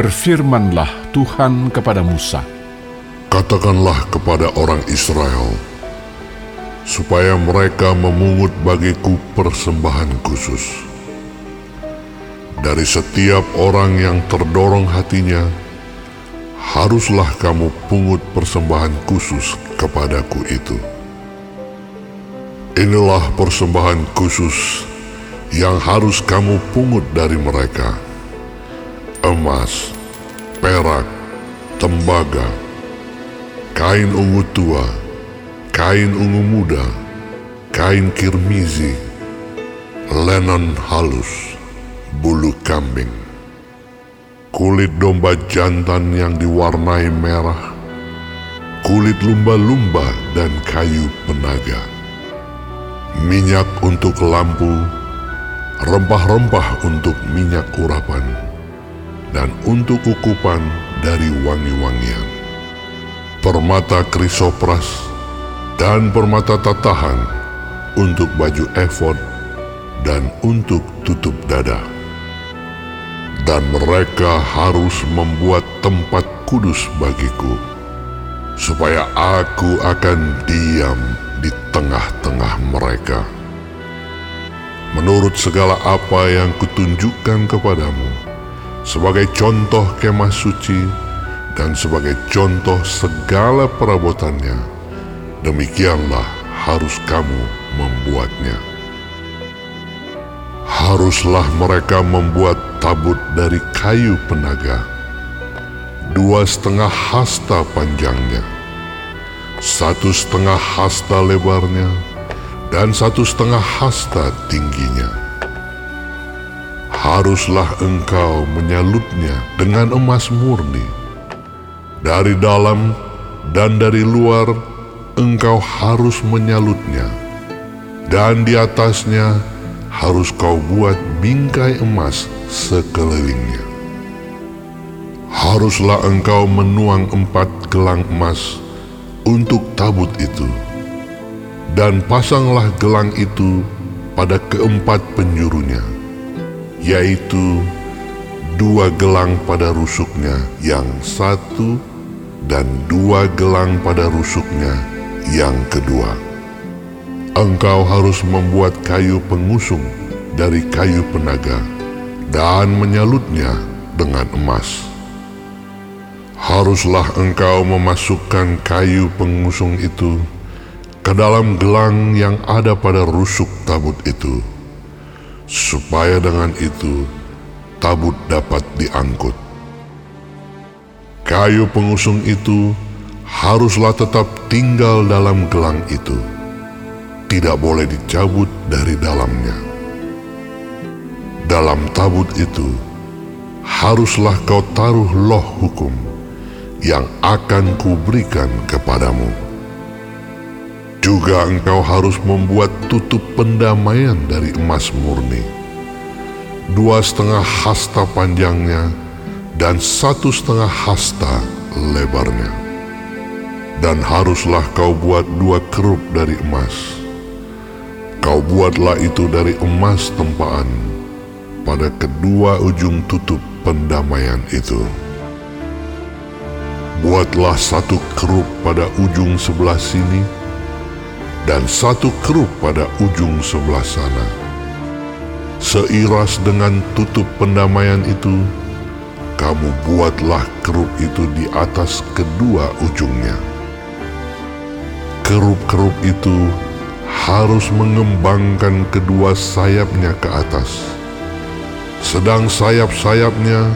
Berfirmanlah Tuhan kepada Musa, Katakanlah kepada orang Israel, supaya mereka memungut bagiku persembahan khusus. Dari setiap orang yang terdorong hatinya, haruslah kamu pungut persembahan khusus kepadaku itu. Inilah persembahan khusus yang harus kamu pungut dari mereka. Emas, perak, tembaga, kain ungu tua, kain ungu muda, kain kirmizi, lenon halus, bulu kambing, kulit domba jantan yang diwarnai merah, kulit lumba-lumba dan kayu penaga, minyak untuk lampu, rempah-rempah untuk minyak urapan, dan untuk ukupan dari wangi-wangian, permata krisopras, dan permata tatahan untuk baju efod dan untuk tutup dada. Dan mereka harus membuat tempat kudus bagiku, supaya aku akan diam di tengah-tengah mereka menurut segala apa yang kutunjukkan kepadamu, sebagai contoh kemah suci dan sebagai contoh segala perabotannya, demikianlah harus kamu membuatnya. Haruslah mereka membuat tabut dari kayu penaga, dua setengah hasta panjangnya, satu setengah hasta lebarnya, dan satu setengah hasta tingginya. Haruslah engkau menyalutnya dengan emas murni. Dari dalam dan dari luar engkau harus menyalutnya. Dan di atasnya harus kau buat bingkai emas sekelilingnya. Haruslah engkau menuang empat gelang emas untuk tabut itu dan pasanglah gelang itu pada keempat penjurunya, yaitu dua gelang pada rusuknya yang satu dan dua gelang pada rusuknya yang kedua. Engkau harus membuat kayu pengusung dari kayu penaga dan menyalutnya dengan emas. Haruslah engkau memasukkan kayu pengusung itu ke dalam gelang yang ada pada rusuk tabut itu, supaya dengan itu tabut dapat diangkut. Kayu pengusung itu haruslah tetap tinggal dalam gelang itu, tidak boleh dicabut dari dalamnya. Dalam tabut itu haruslah kau taruh loh hukum yang akan kuberikan kepadamu. Juga engkau harus membuat tutup pendamaian dari emas murni. Dua setengah hasta panjangnya dan satu setengah hasta lebarnya. Dan haruslah kau buat dua kerup dari emas. Kau buatlah itu dari emas tempaan pada kedua ujung tutup pendamaian itu. Buatlah satu kerup pada ujung sebelah sini, dan satu kerup pada ujung sebelah sana. Seiras dengan tutup pendamaian itu, kamu buatlah kerup itu di atas kedua ujungnya. Kerup-kerup itu harus mengembangkan kedua sayapnya ke atas, sedang sayap-sayapnya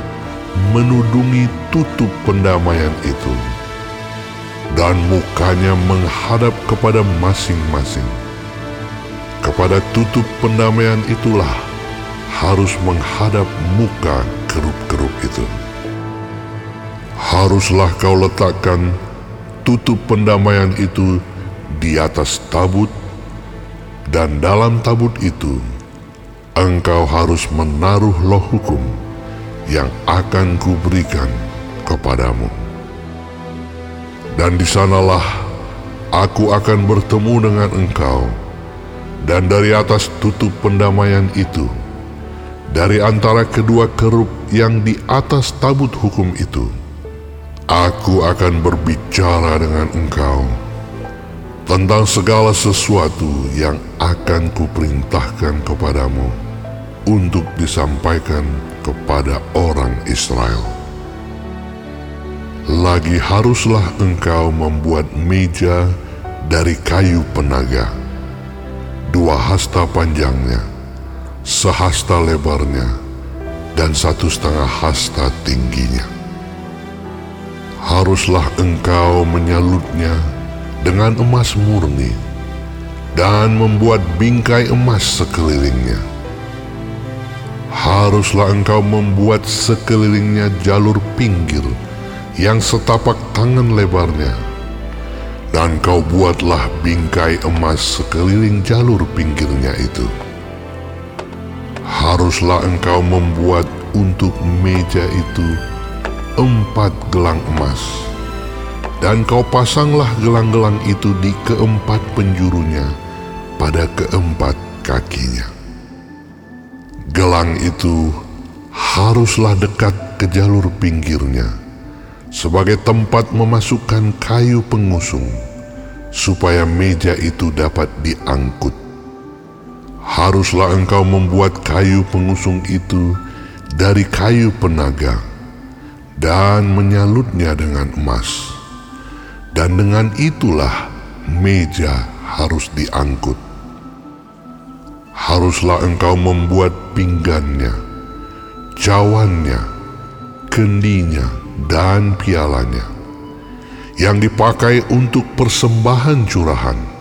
menudungi tutup pendamaian itu dan mukanya menghadap kepada masing-masing. Kepada tutup pendamaian itulah harus menghadap muka kerup-kerup itu. Haruslah kau letakkan tutup pendamaian itu di atas tabut, dan dalam tabut itu engkau harus menaruh loh hukum yang akan kuberikan kepadamu dan di sanalah aku akan bertemu dengan engkau, dan dari atas tutup pendamaian itu, dari antara kedua kerup yang di atas tabut hukum itu, aku akan berbicara dengan engkau tentang segala sesuatu yang akan kuperintahkan kepadamu untuk disampaikan kepada orang Israel. Lagi haruslah engkau membuat meja dari kayu penaga, dua hasta panjangnya, sehasta lebarnya dan satu setengah hasta tingginya. Haruslah engkau menyalutnya dengan emas murni dan membuat bingkai emas sekelilingnya. Haruslah engkau membuat sekelilingnya jalur pinggir yang setapak tangan lebarnya, dan kau buatlah bingkai emas sekeliling jalur pinggirnya itu haruslah engkau membuat untuk meja itu empat gelang emas. Dan kau pasanglah gelang-gelang itu di keempat penjurunya pada keempat kakinya. Gelang itu haruslah dekat ke jalur pinggirnya sebagai tempat memasukkan kayu pengusung supaya meja itu dapat diangkut haruslah engkau membuat kayu pengusung itu dari kayu penaga dan menyalutnya dengan emas. Dan dengan itulah meja harus diangkut. Haruslah engkau membuat pinggannya, cawannya, kendinya, dan pialanya yang dipakai untuk persembahan curahan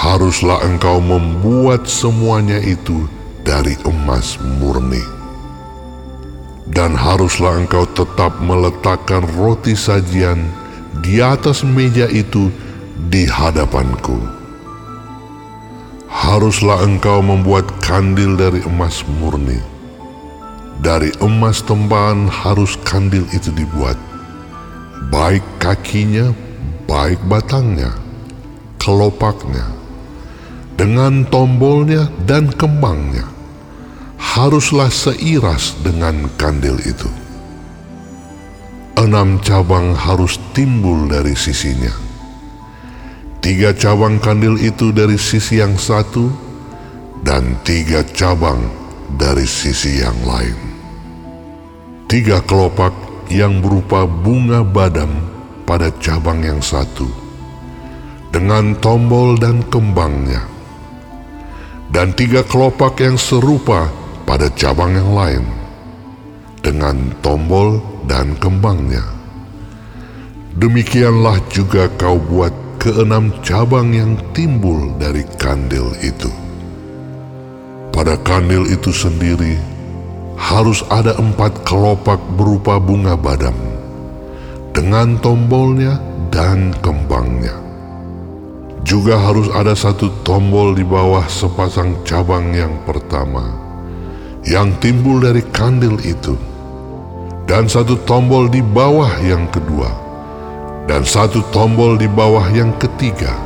haruslah engkau membuat semuanya itu dari emas murni. Dan haruslah engkau tetap meletakkan roti sajian di atas meja itu di hadapanku. Haruslah engkau membuat kandil dari emas murni. Dari emas tempahan harus kandil itu dibuat, baik kakinya, baik batangnya, kelopaknya, dengan tombolnya dan kembangnya haruslah seiras dengan kandil itu. Enam cabang harus timbul dari sisinya. Tiga cabang kandil itu dari sisi yang satu dan tiga cabang dari sisi yang lain. Tiga kelopak yang berupa bunga badam pada cabang yang satu dengan tombol dan kembangnya dan tiga kelopak yang serupa pada cabang yang lain dengan tombol dan kembangnya. Demikianlah juga kau buat keenam cabang yang timbul dari kandil itu. Pada kandil itu sendiri harus ada empat kelopak berupa bunga badam dengan tombolnya dan kembangnya juga harus ada satu tombol di bawah sepasang cabang yang pertama yang timbul dari kandil itu, dan satu tombol di bawah yang kedua, dan satu tombol di bawah yang ketiga.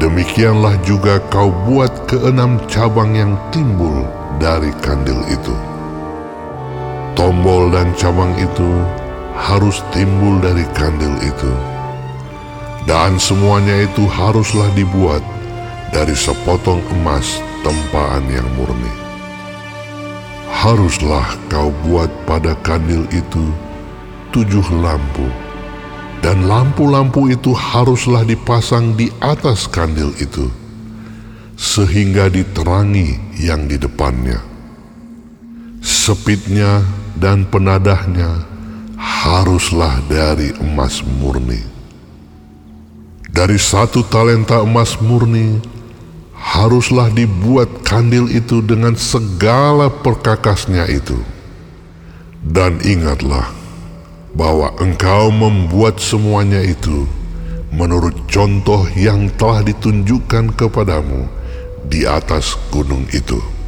Demikianlah juga kau buat keenam cabang yang timbul dari kandil itu. Tombol dan cabang itu harus timbul dari kandil itu dan semuanya itu haruslah dibuat dari sepotong emas tempaan yang murni. Haruslah kau buat pada kandil itu tujuh lampu, dan lampu-lampu itu haruslah dipasang di atas kandil itu, sehingga diterangi yang di depannya. Sepitnya dan penadahnya haruslah dari emas murni dari satu talenta emas murni haruslah dibuat kandil itu dengan segala perkakasnya itu. Dan ingatlah bahwa engkau membuat semuanya itu menurut contoh yang telah ditunjukkan kepadamu di atas gunung itu.